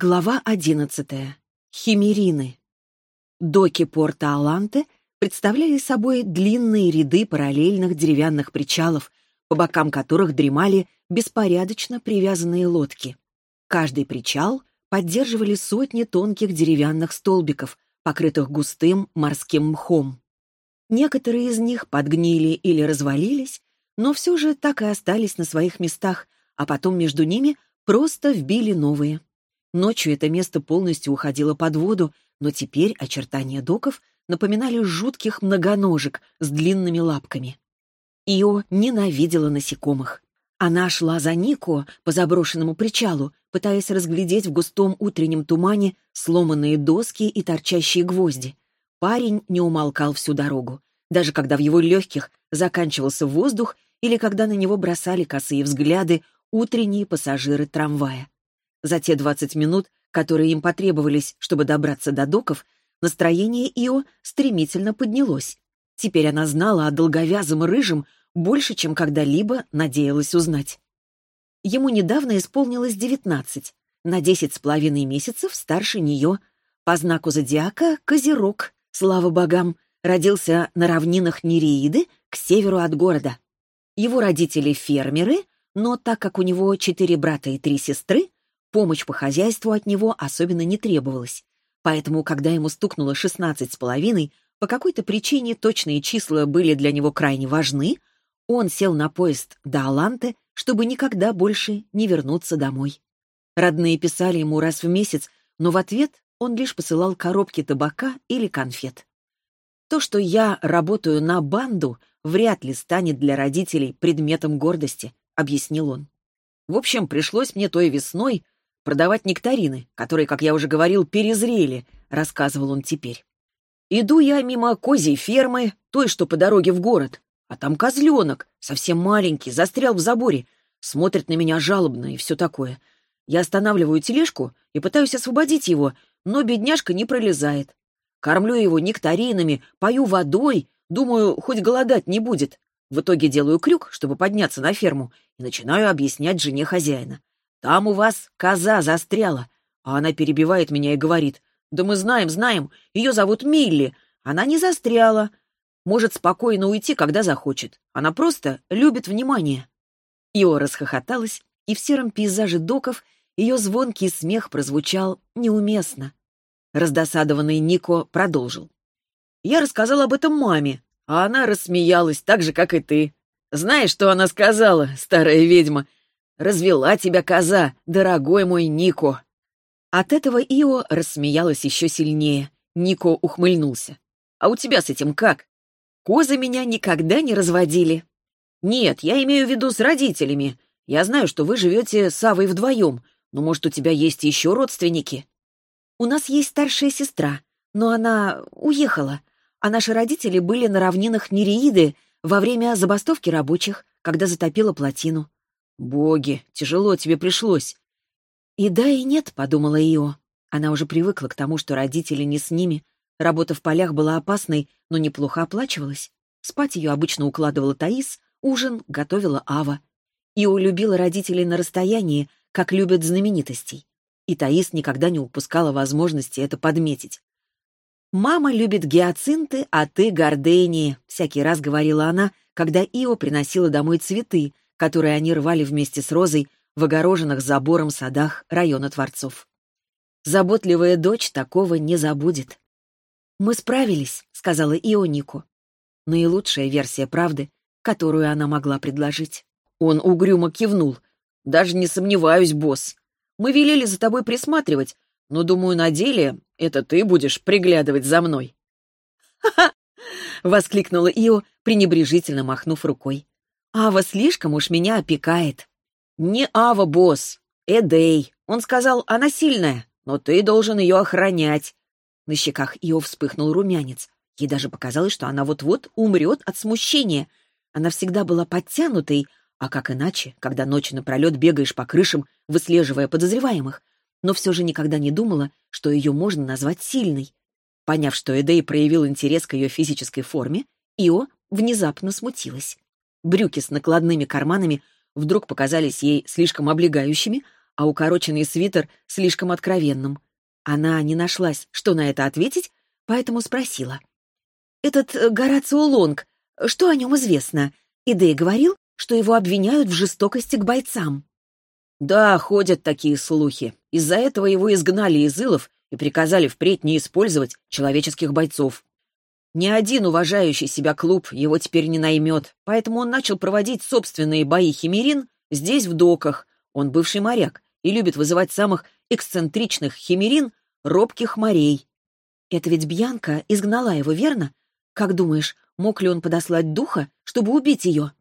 Глава одиннадцатая. Химерины. Доки порта Аланте представляли собой длинные ряды параллельных деревянных причалов, по бокам которых дремали беспорядочно привязанные лодки. Каждый причал поддерживали сотни тонких деревянных столбиков, покрытых густым морским мхом. Некоторые из них подгнили или развалились, но все же так и остались на своих местах, а потом между ними просто вбили новые. Ночью это место полностью уходило под воду, но теперь очертания доков напоминали жутких многоножек с длинными лапками. Ио ненавидела насекомых. Она шла за Нико по заброшенному причалу, пытаясь разглядеть в густом утреннем тумане сломанные доски и торчащие гвозди. Парень не умолкал всю дорогу, даже когда в его легких заканчивался воздух или когда на него бросали косые взгляды утренние пассажиры трамвая. За те 20 минут, которые им потребовались, чтобы добраться до доков, настроение Ио стремительно поднялось. Теперь она знала о долговязом рыжем больше, чем когда-либо надеялась узнать. Ему недавно исполнилось 19, на 10 с половиной месяцев старше нее. По знаку зодиака — Козерог, слава богам, родился на равнинах Нереиды к северу от города. Его родители — фермеры, но так как у него четыре брата и три сестры, Помощь по хозяйству от него особенно не требовалась. Поэтому, когда ему стукнуло шестнадцать с половиной, по какой-то причине точные числа были для него крайне важны, он сел на поезд до Аланте, чтобы никогда больше не вернуться домой. Родные писали ему раз в месяц, но в ответ он лишь посылал коробки табака или конфет. То, что я работаю на банду, вряд ли станет для родителей предметом гордости, объяснил он. В общем, пришлось мне той весной продавать нектарины, которые, как я уже говорил, перезрели», — рассказывал он теперь. «Иду я мимо козьей фермы, той, что по дороге в город, а там козленок, совсем маленький, застрял в заборе, смотрит на меня жалобно и все такое. Я останавливаю тележку и пытаюсь освободить его, но бедняжка не пролезает. Кормлю его нектаринами, пою водой, думаю, хоть голодать не будет. В итоге делаю крюк, чтобы подняться на ферму, и начинаю объяснять жене хозяина. Там у вас коза застряла. А она перебивает меня и говорит, да мы знаем, знаем, ее зовут Милли. Она не застряла. Может спокойно уйти, когда захочет. Она просто любит внимание. Ио расхохоталась, и в сером пейзаже доков ее звонкий смех прозвучал неуместно. Раздосадованный Нико продолжил. «Я рассказал об этом маме, а она рассмеялась так же, как и ты. Знаешь, что она сказала, старая ведьма? Развела тебя коза, дорогой мой Нико!» От этого Ио рассмеялась еще сильнее. Нико ухмыльнулся. «А у тебя с этим как? Козы меня никогда не разводили». «Нет, я имею в виду с родителями. Я знаю, что вы живете с Авой вдвоем, но, может, у тебя есть еще родственники?» «У нас есть старшая сестра, но она уехала, а наши родители были на равнинах Нереиды во время забастовки рабочих, когда затопила плотину. «Боги, тяжело тебе пришлось». «И да, и нет», — подумала Ио. Она уже привыкла к тому, что родители не с ними. Работа в полях была опасной, но неплохо оплачивалась. Спать ее обычно укладывала Таис, ужин готовила Ава. Ио любила родителей на расстоянии, как любят знаменитостей. И Таис никогда не упускала возможности это подметить. «Мама любит гиацинты, а ты — гордении», — всякий раз говорила она, когда Ио приносила домой цветы, которые они рвали вместе с Розой в огороженных забором садах района Творцов. Заботливая дочь такого не забудет. «Мы справились», — сказала Ионику. Наилучшая версия правды, которую она могла предложить. Он угрюмо кивнул. «Даже не сомневаюсь, босс. Мы велели за тобой присматривать, но, думаю, на деле это ты будешь приглядывать за мной». «Ха-ха!» — воскликнула Ио, пренебрежительно махнув рукой. Ава слишком уж меня опекает. Не Ава, босс, Эдей. Он сказал, она сильная, но ты должен ее охранять. На щеках Ио вспыхнул румянец. Ей даже показалось, что она вот-вот умрет от смущения. Она всегда была подтянутой, а как иначе, когда ночью напролет бегаешь по крышам, выслеживая подозреваемых, но все же никогда не думала, что ее можно назвать сильной. Поняв, что Эдей проявил интерес к ее физической форме, Ио внезапно смутилась. Брюки с накладными карманами вдруг показались ей слишком облегающими, а укороченный свитер слишком откровенным. Она не нашлась, что на это ответить, поэтому спросила. «Этот э, Горацио Лонг, что о нем известно? Идей говорил, что его обвиняют в жестокости к бойцам». «Да, ходят такие слухи. Из-за этого его изгнали из Илов и приказали впредь не использовать человеческих бойцов. Ни один уважающий себя клуб его теперь не наймет, поэтому он начал проводить собственные бои химерин здесь, в доках. Он бывший моряк и любит вызывать самых эксцентричных химерин робких морей. Это ведь Бьянка изгнала его, верно? Как думаешь, мог ли он подослать духа, чтобы убить ее?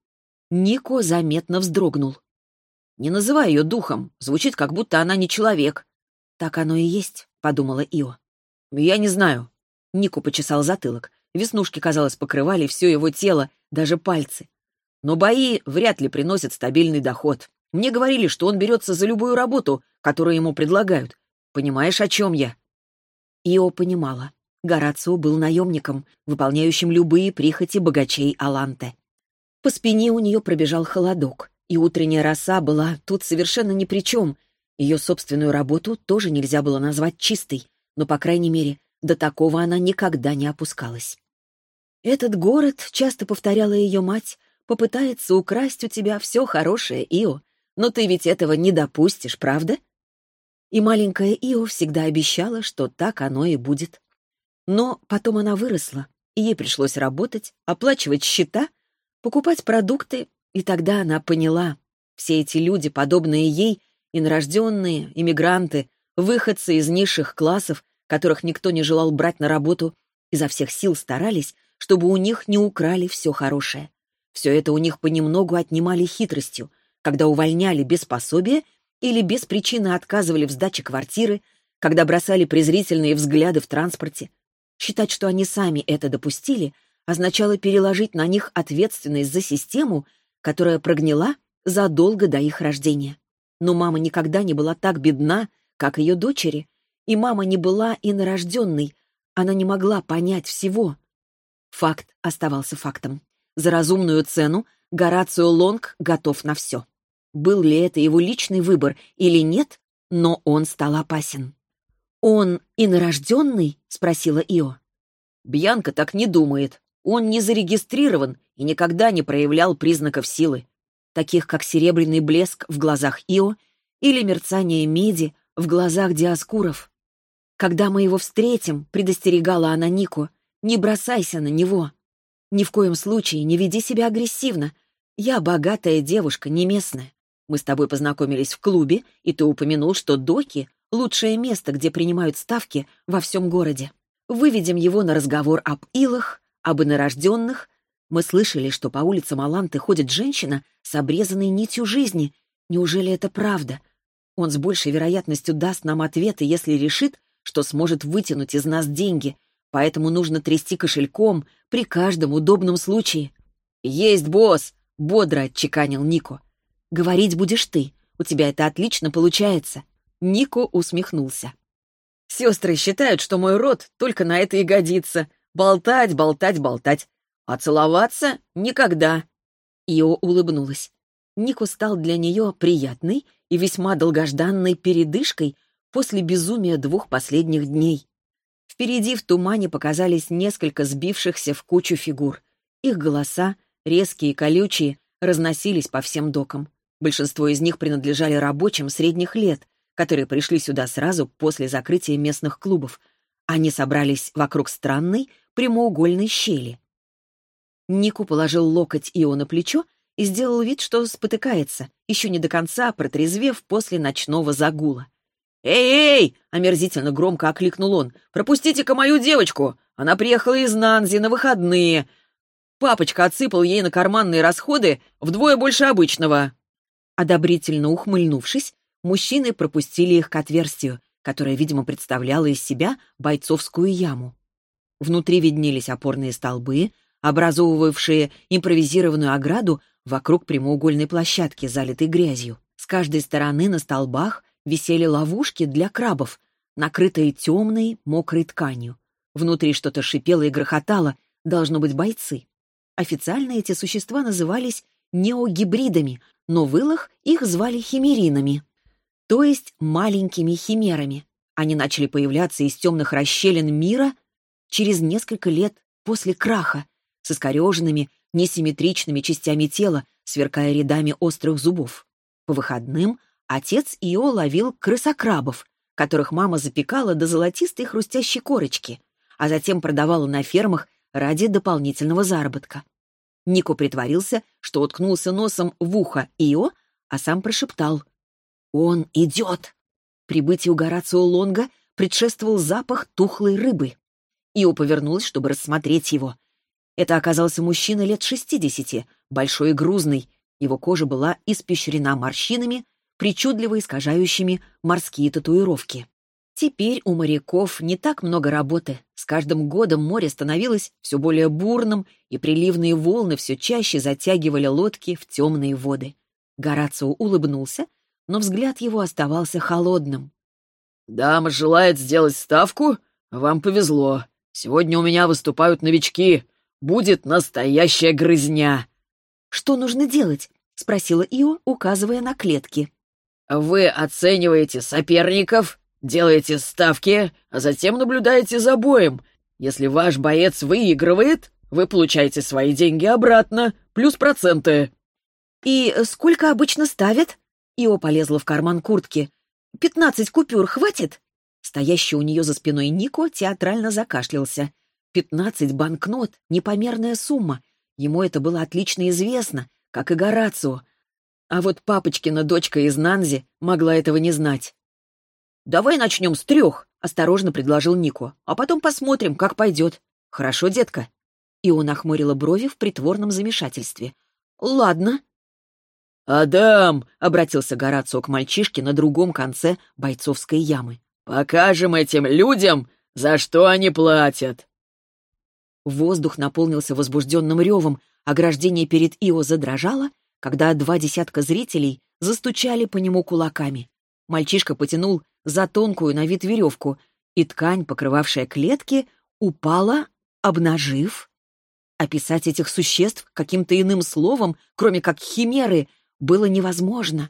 Нико заметно вздрогнул. «Не называй ее духом. Звучит, как будто она не человек». «Так оно и есть», — подумала Ио. «Я не знаю». Нико почесал затылок. Веснушки, казалось, покрывали все его тело, даже пальцы. Но бои вряд ли приносят стабильный доход. Мне говорили, что он берется за любую работу, которую ему предлагают. Понимаешь, о чем я?» Ио понимала. Горацио был наемником, выполняющим любые прихоти богачей Аланте. По спине у нее пробежал холодок, и утренняя роса была тут совершенно ни при чем. Ее собственную работу тоже нельзя было назвать чистой, но, по крайней мере, до такого она никогда не опускалась. «Этот город», — часто повторяла ее мать, — «попытается украсть у тебя все хорошее, Ио, но ты ведь этого не допустишь, правда?» И маленькая Ио всегда обещала, что так оно и будет. Но потом она выросла, и ей пришлось работать, оплачивать счета, покупать продукты, и тогда она поняла, все эти люди, подобные ей, инорожденные, иммигранты, выходцы из низших классов, которых никто не желал брать на работу, изо всех сил старались, чтобы у них не украли все хорошее. Все это у них понемногу отнимали хитростью, когда увольняли без пособия или без причины отказывали в сдаче квартиры, когда бросали презрительные взгляды в транспорте. Считать, что они сами это допустили, означало переложить на них ответственность за систему, которая прогнила задолго до их рождения. Но мама никогда не была так бедна, как ее дочери, и мама не была инорожденной, она не могла понять всего. Факт оставался фактом. За разумную цену Горацио Лонг готов на все. Был ли это его личный выбор или нет, но он стал опасен. «Он инорожденный?» — спросила Ио. «Бьянка так не думает. Он не зарегистрирован и никогда не проявлял признаков силы, таких как серебряный блеск в глазах Ио или мерцание меди в глазах диаскуров. «Когда мы его встретим», — предостерегала она Нику, — «не бросайся на него. Ни в коем случае не веди себя агрессивно. Я богатая девушка, не местная. Мы с тобой познакомились в клубе, и ты упомянул, что доки — лучшее место, где принимают ставки во всем городе. Выведем его на разговор об илах, об инорожденных. Мы слышали, что по улицам Аланты ходит женщина с обрезанной нитью жизни. Неужели это правда? Он с большей вероятностью даст нам ответы, если решит, что сможет вытянуть из нас деньги, поэтому нужно трясти кошельком при каждом удобном случае. «Есть, босс!» — бодро отчеканил Нико. Говорить будешь ты. У тебя это отлично получается». Нико усмехнулся. «Сестры считают, что мой род только на это и годится. Болтать, болтать, болтать. А целоваться — никогда». Ио улыбнулась. Нико стал для нее приятной и весьма долгожданной передышкой после безумия двух последних дней. Впереди в тумане показались несколько сбившихся в кучу фигур. Их голоса, резкие и колючие, разносились по всем докам. Большинство из них принадлежали рабочим средних лет, которые пришли сюда сразу после закрытия местных клубов. Они собрались вокруг странной прямоугольной щели. Нику положил локоть Ио на плечо и сделал вид, что спотыкается, еще не до конца протрезвев после ночного загула. «Эй-эй!» — омерзительно громко окликнул он. «Пропустите-ка мою девочку! Она приехала из Нанзи на выходные. Папочка отсыпал ей на карманные расходы вдвое больше обычного». Одобрительно ухмыльнувшись, мужчины пропустили их к отверстию, которое, видимо, представляло из себя бойцовскую яму. Внутри виднелись опорные столбы, образовывавшие импровизированную ограду вокруг прямоугольной площадки, залитой грязью. С каждой стороны на столбах висели ловушки для крабов, накрытые темной, мокрой тканью. Внутри что-то шипело и грохотало, должно быть бойцы. Официально эти существа назывались неогибридами, но в Илах их звали химеринами. то есть маленькими химерами. Они начали появляться из темных расщелин мира через несколько лет после краха, с искореженными, несимметричными частями тела, сверкая рядами острых зубов. По выходным отец Ио ловил крысокрабов, которых мама запекала до золотистой хрустящей корочки, а затем продавала на фермах ради дополнительного заработка. Нико притворился, что уткнулся носом в ухо Ио, а сам прошептал «Он идет!». Прибытию Горацио Лонга предшествовал запах тухлой рыбы. Ио повернулась, чтобы рассмотреть его. Это оказался мужчина лет шестидесяти, большой и грузный. Его кожа была испещрена морщинами, причудливо искажающими морские татуировки. Теперь у моряков не так много работы. С каждым годом море становилось все более бурным, и приливные волны все чаще затягивали лодки в темные воды. Горацио улыбнулся но взгляд его оставался холодным. «Дама желает сделать ставку? Вам повезло. Сегодня у меня выступают новички. Будет настоящая грызня». «Что нужно делать?» — спросила Ио, указывая на клетки. «Вы оцениваете соперников, делаете ставки, а затем наблюдаете за боем. Если ваш боец выигрывает, вы получаете свои деньги обратно, плюс проценты». «И сколько обычно ставят?» Ио полезла в карман куртки. «Пятнадцать купюр хватит?» Стоящий у нее за спиной Нико театрально закашлялся. Пятнадцать банкнот — непомерная сумма. Ему это было отлично известно, как и Горацио. А вот папочкина дочка из Нанзи могла этого не знать. «Давай начнем с трех», — осторожно предложил Нико. «А потом посмотрим, как пойдет. Хорошо, детка?» И он охмурила брови в притворном замешательстве. «Ладно», «Адам!» — обратился Горацио к мальчишке на другом конце бойцовской ямы. «Покажем этим людям, за что они платят!» Воздух наполнился возбужденным ревом, ограждение перед Ио задрожало, когда два десятка зрителей застучали по нему кулаками. Мальчишка потянул за тонкую на вид веревку, и ткань, покрывавшая клетки, упала, обнажив. Описать этих существ каким-то иным словом, кроме как химеры, было невозможно.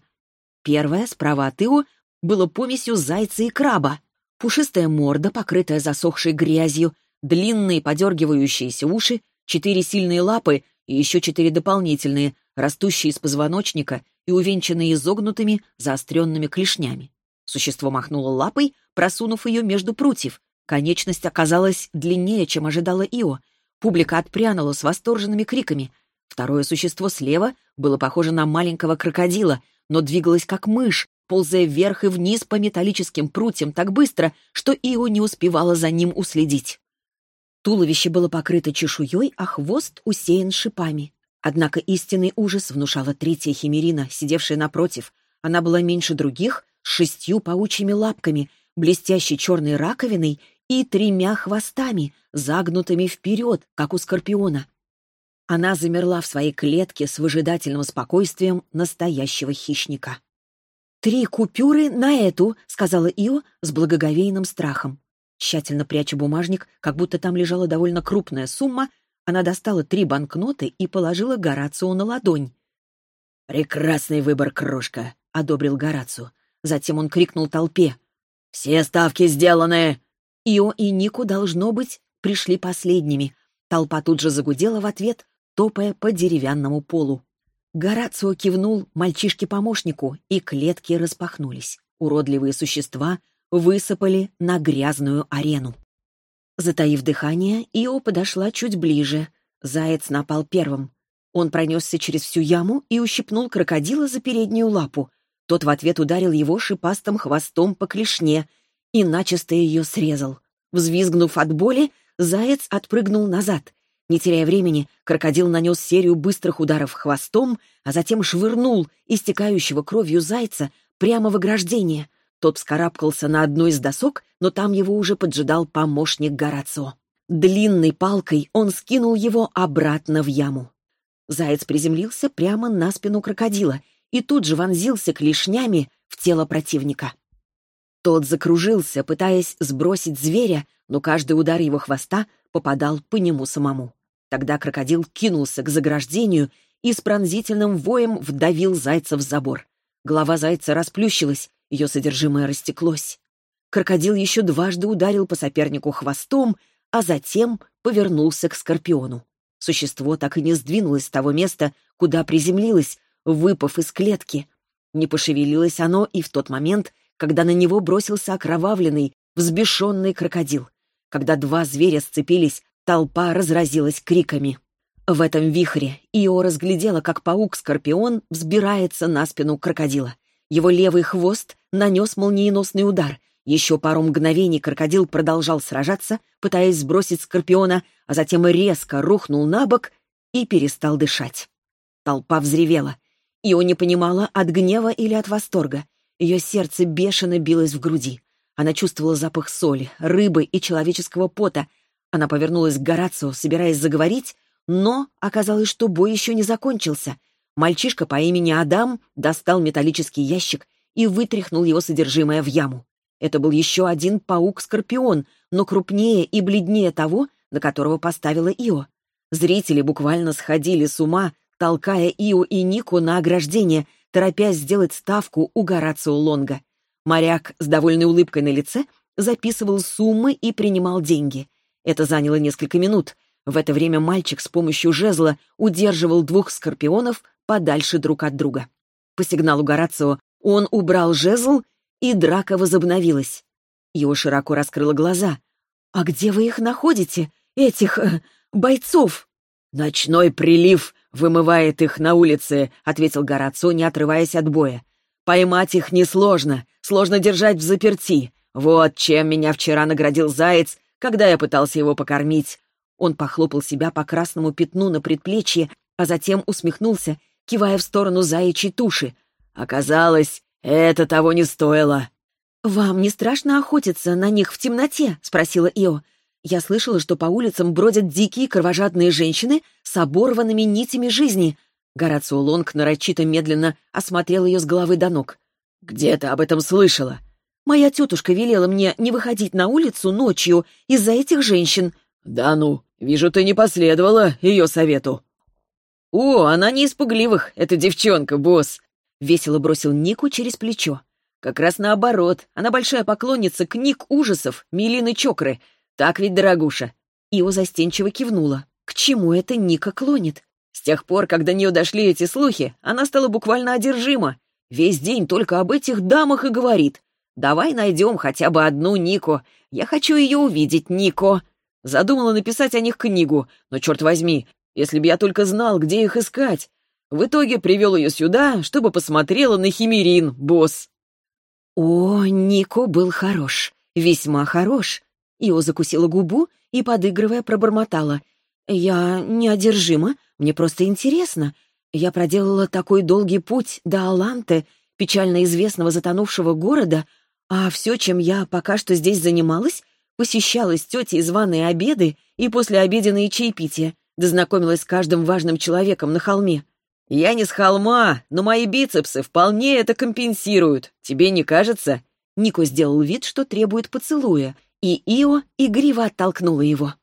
Первое, справа от Ио, было помесью зайца и краба. Пушистая морда, покрытая засохшей грязью, длинные подергивающиеся уши, четыре сильные лапы и еще четыре дополнительные, растущие из позвоночника и увенчанные изогнутыми, заостренными клешнями. Существо махнуло лапой, просунув ее между прутьев. Конечность оказалась длиннее, чем ожидала Ио. Публика отпрянула с восторженными криками. Второе существо слева было похоже на маленького крокодила, но двигалось как мышь, ползая вверх и вниз по металлическим прутьям так быстро, что Ио не успевала за ним уследить. Туловище было покрыто чешуей, а хвост усеян шипами. Однако истинный ужас внушала третья химерина, сидевшая напротив. Она была меньше других, с шестью паучьими лапками, блестящей черной раковиной и тремя хвостами, загнутыми вперед, как у скорпиона. Она замерла в своей клетке с выжидательным спокойствием настоящего хищника. «Три купюры на эту», — сказала Ио с благоговейным страхом. Тщательно пряча бумажник, как будто там лежала довольно крупная сумма, она достала три банкноты и положила Горацио на ладонь. «Прекрасный выбор, крошка», — одобрил Горацио. Затем он крикнул толпе. «Все ставки сделаны!» Ио и Нику, должно быть, пришли последними. Толпа тут же загудела в ответ, топая по деревянному полу. Горацио кивнул мальчишке-помощнику, и клетки распахнулись. Уродливые существа высыпали на грязную арену. Затаив дыхание, Ио подошла чуть ближе. Заяц напал первым. Он пронесся через всю яму и ущипнул крокодила за переднюю лапу. Тот в ответ ударил его шипастым хвостом по клешне и начисто ее срезал. Взвизгнув от боли, заяц отпрыгнул назад. Не теряя времени, крокодил нанес серию быстрых ударов хвостом, а затем швырнул истекающего кровью зайца прямо в ограждение. Тот вскарабкался на одну из досок, но там его уже поджидал помощник Горацио. Длинной палкой он скинул его обратно в яму. Заяц приземлился прямо на спину крокодила и тут же вонзился клешнями в тело противника. Тот закружился, пытаясь сбросить зверя, но каждый удар его хвоста попадал по нему самому. Тогда крокодил кинулся к заграждению и с пронзительным воем вдавил зайца в забор. Голова зайца расплющилась, ее содержимое растеклось. Крокодил еще дважды ударил по сопернику хвостом, а затем повернулся к Скорпиону. Существо так и не сдвинулось с того места, куда приземлилось, выпав из клетки. Не пошевелилось оно и в тот момент, когда на него бросился окровавленный, взбешенный крокодил. Когда два зверя сцепились, толпа разразилась криками. В этом вихре Ио разглядела, как паук-скорпион взбирается на спину крокодила. Его левый хвост нанес молниеносный удар. Еще пару мгновений крокодил продолжал сражаться, пытаясь сбросить скорпиона, а затем резко рухнул на бок и перестал дышать. Толпа взревела. Ио не понимала, от гнева или от восторга. Ее сердце бешено билось в груди. Она чувствовала запах соли, рыбы и человеческого пота. Она повернулась к Горацио, собираясь заговорить, но оказалось, что бой еще не закончился. Мальчишка по имени Адам достал металлический ящик и вытряхнул его содержимое в яму. Это был еще один паук-скорпион, но крупнее и бледнее того, на которого поставила Ио. Зрители буквально сходили с ума, толкая Ио и Нику на ограждение, торопясь сделать ставку у Горацио Лонга. Моряк с довольной улыбкой на лице записывал суммы и принимал деньги. Это заняло несколько минут — в это время мальчик с помощью жезла удерживал двух скорпионов подальше друг от друга. По сигналу Горацио он убрал жезл, и драка возобновилась. Его широко раскрыла глаза. «А где вы их находите, этих... Э, бойцов?» «Ночной прилив вымывает их на улице», — ответил Горацио, не отрываясь от боя. «Поймать их несложно, сложно держать в заперти. Вот чем меня вчера наградил заяц, когда я пытался его покормить. Он похлопал себя по красному пятну на предплечье, а затем усмехнулся, кивая в сторону заячьей туши. «Оказалось, это того не стоило». «Вам не страшно охотиться на них в темноте?» — спросила Ио. «Я слышала, что по улицам бродят дикие кровожадные женщины с оборванными нитями жизни». Горацио Лонг нарочито медленно осмотрел ее с головы до ног. «Где ты об этом слышала?» «Моя тетушка велела мне не выходить на улицу ночью из-за этих женщин». «Да ну, Вижу, ты не последовала ее совету». «О, она не из пугливых, эта девчонка, босс!» — весело бросил Нику через плечо. «Как раз наоборот, она большая поклонница книг ужасов Милины Чокры. Так ведь, дорогуша?» Ио застенчиво кивнула. «К чему это Ника клонит?» С тех пор, как до нее дошли эти слухи, она стала буквально одержима. Весь день только об этих дамах и говорит. «Давай найдем хотя бы одну Нико. Я хочу ее увидеть, Нико». Задумала написать о них книгу, но, черт возьми, если бы я только знал, где их искать. В итоге привел ее сюда, чтобы посмотрела на Химерин, босс. О, Нико был хорош, весьма хорош. Ио закусила губу и, подыгрывая, пробормотала. «Я неодержима, мне просто интересно. Я проделала такой долгий путь до Аланте, печально известного затонувшего города, а все, чем я пока что здесь занималась, посещала с тетей званые обеды и послеобеденные чаепития, дознакомилась с каждым важным человеком на холме. «Я не с холма, но мои бицепсы вполне это компенсируют. Тебе не кажется?» Нико сделал вид, что требует поцелуя, и Ио игриво оттолкнула его.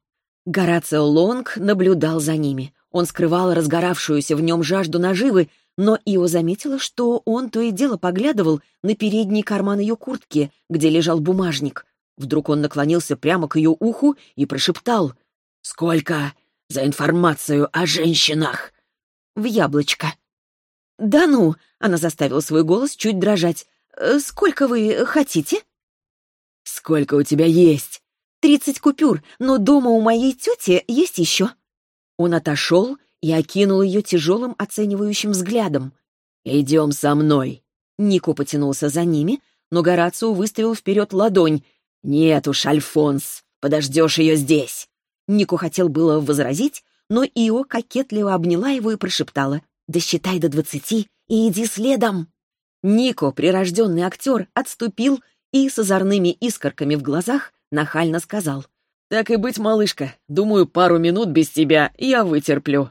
Горацио Лонг наблюдал за ними. Он скрывал разгоравшуюся в нем жажду наживы, но Ио заметила, что он то и дело поглядывал на передний карман ее куртки, где лежал бумажник. Вдруг он наклонился прямо к ее уху и прошептал «Сколько за информацию о женщинах?» «В яблочко». «Да ну!» — она заставила свой голос чуть дрожать. «Э, «Сколько вы хотите?» «Сколько у тебя есть?» «Тридцать купюр, но дома у моей тети есть еще». Он отошел и окинул ее тяжелым оценивающим взглядом. «Идем со мной». Нико потянулся за ними, но Горацио выставил вперед ладонь, «Нет уж, Альфонс, подождешь ее здесь!» Нику хотел было возразить, но Ио кокетливо обняла его и прошептала «Досчитай до двадцати и иди следом!» Нико, прирожденный актер, отступил и с озорными искорками в глазах нахально сказал «Так и быть, малышка, думаю, пару минут без тебя я вытерплю».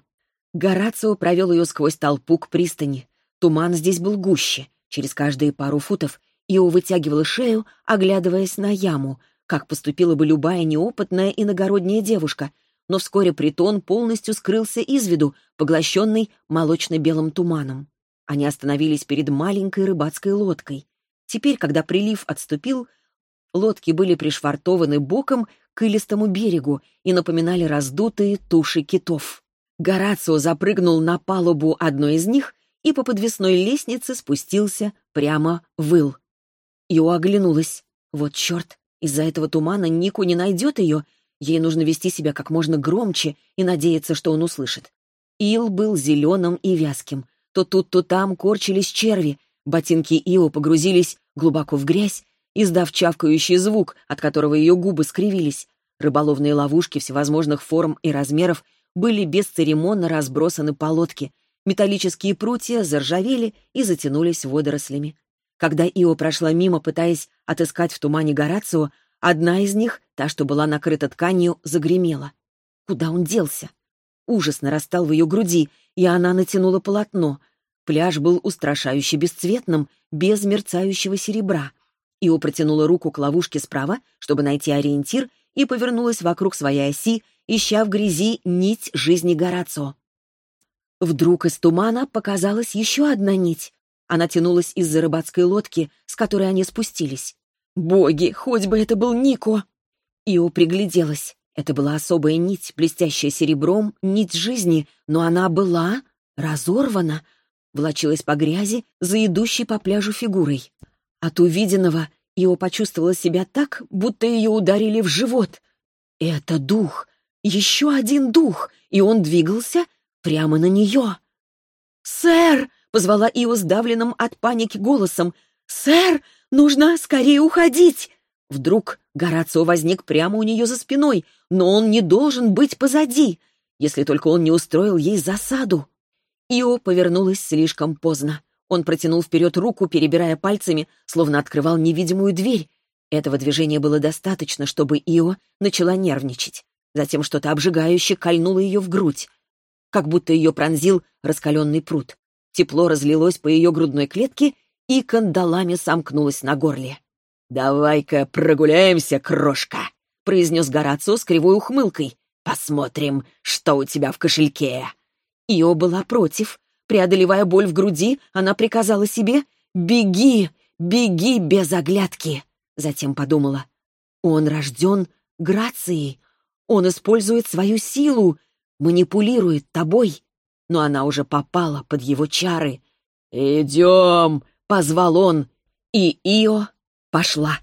Горацио провел ее сквозь толпу к пристани. Туман здесь был гуще. Через каждые пару футов Ио вытягивала шею, оглядываясь на яму, как поступила бы любая неопытная иногородняя девушка, но вскоре притон полностью скрылся из виду, поглощенный молочно-белым туманом. Они остановились перед маленькой рыбацкой лодкой. Теперь, когда прилив отступил, лодки были пришвартованы боком к илистому берегу и напоминали раздутые туши китов. Горацио запрыгнул на палубу одной из них и по подвесной лестнице спустился прямо в ил. Ио оглянулась. Вот черт, из-за этого тумана Нику не найдет ее. Ей нужно вести себя как можно громче и надеяться, что он услышит. Ил был зеленым и вязким. То тут, то там корчились черви. Ботинки Ио погрузились глубоко в грязь, издав чавкающий звук, от которого ее губы скривились. Рыболовные ловушки всевозможных форм и размеров были бесцеремонно разбросаны по лодке. Металлические прутья заржавели и затянулись водорослями. Когда Ио прошла мимо, пытаясь отыскать в тумане Горацио, одна из них, та, что была накрыта тканью, загремела. Куда он делся? Ужас нарастал в ее груди, и она натянула полотно. Пляж был устрашающе бесцветным, без мерцающего серебра. Ио протянула руку к ловушке справа, чтобы найти ориентир, и повернулась вокруг своей оси, ища в грязи нить жизни Горацио. Вдруг из тумана показалась еще одна нить. Она тянулась из-за рыбацкой лодки, с которой они спустились. Боги, хоть бы это был Нико! Ио пригляделась. Это была особая нить, блестящая серебром, нить жизни, но она была разорвана, влачилась по грязи за идущей по пляжу фигурой. От увиденного Ио почувствовала себя так, будто ее ударили в живот. Это дух, еще один дух, и он двигался прямо на нее. «Сэр!» — позвала Ио сдавленным от паники голосом. «Сэр, нужно скорее уходить!» Вдруг Горацио возник прямо у нее за спиной, но он не должен быть позади, если только он не устроил ей засаду. Ио повернулась слишком поздно. Он протянул вперед руку, перебирая пальцами, словно открывал невидимую дверь. Этого движения было достаточно, чтобы Ио начала нервничать. Затем что-то обжигающее кольнуло ее в грудь, как будто ее пронзил раскаленный пруд. Тепло разлилось по ее грудной клетке и кандалами сомкнулось на горле. «Давай-ка прогуляемся, крошка», — произнес Горацио с кривой ухмылкой. «Посмотрим, что у тебя в кошельке». Ио была против. Преодолевая боль в груди, она приказала себе «Беги, беги без оглядки». Затем подумала «Он рожден грацией, он использует свою силу, манипулирует тобой». Но она уже попала под его чары. «Идем!» — позвал он, и Ио пошла.